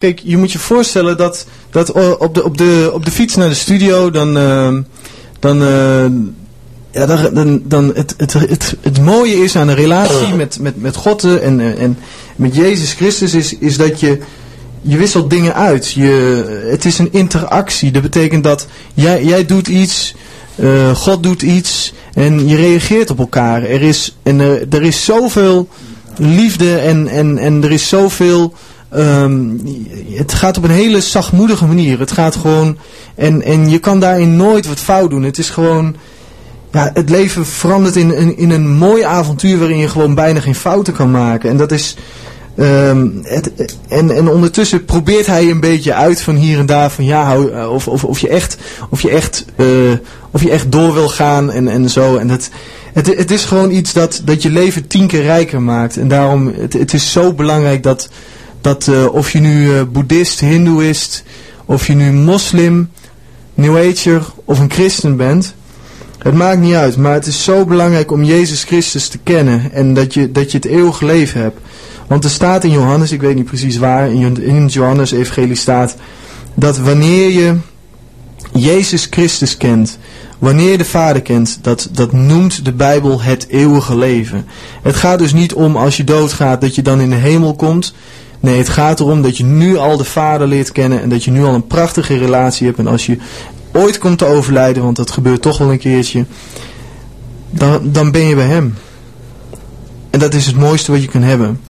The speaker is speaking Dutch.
Kijk, je moet je voorstellen dat, dat op, de, op, de, op de fiets naar de studio, dan, uh, dan, uh, ja, dan, dan, dan het, het, het, het mooie is aan een relatie met, met, met God en, en met Jezus Christus is, is dat je, je wisselt dingen uit. Je, het is een interactie. Dat betekent dat jij, jij doet iets, uh, God doet iets en je reageert op elkaar. Er is, en er, er is zoveel liefde en, en, en er is zoveel... Um, het gaat op een hele zachtmoedige manier. Het gaat gewoon. En, en je kan daarin nooit wat fout doen. Het is gewoon. Ja, het leven verandert in, in, in een mooi avontuur waarin je gewoon bijna geen fouten kan maken. En dat is. Um, het, en, en ondertussen probeert hij een beetje uit van hier en daar van ja, of, of, of je echt, of je echt, uh, of je echt door wil gaan en, en zo. En dat, het, het is gewoon iets dat, dat je leven tien keer rijker maakt. En daarom, het, het is zo belangrijk dat, dat uh, of je nu uh, boeddhist, hindoeïst, of je nu moslim, new ager of een christen bent. Het maakt niet uit, maar het is zo belangrijk om Jezus Christus te kennen en dat je, dat je het eeuwige leven hebt. Want er staat in Johannes, ik weet niet precies waar, in, in Johannes evangelie staat, dat wanneer je Jezus Christus kent, wanneer je de Vader kent, dat, dat noemt de Bijbel het eeuwige leven. Het gaat dus niet om als je doodgaat dat je dan in de hemel komt. Nee, het gaat erom dat je nu al de Vader leert kennen en dat je nu al een prachtige relatie hebt. En als je ooit komt te overlijden, want dat gebeurt toch wel een keertje, dan, dan ben je bij Hem. En dat is het mooiste wat je kunt hebben.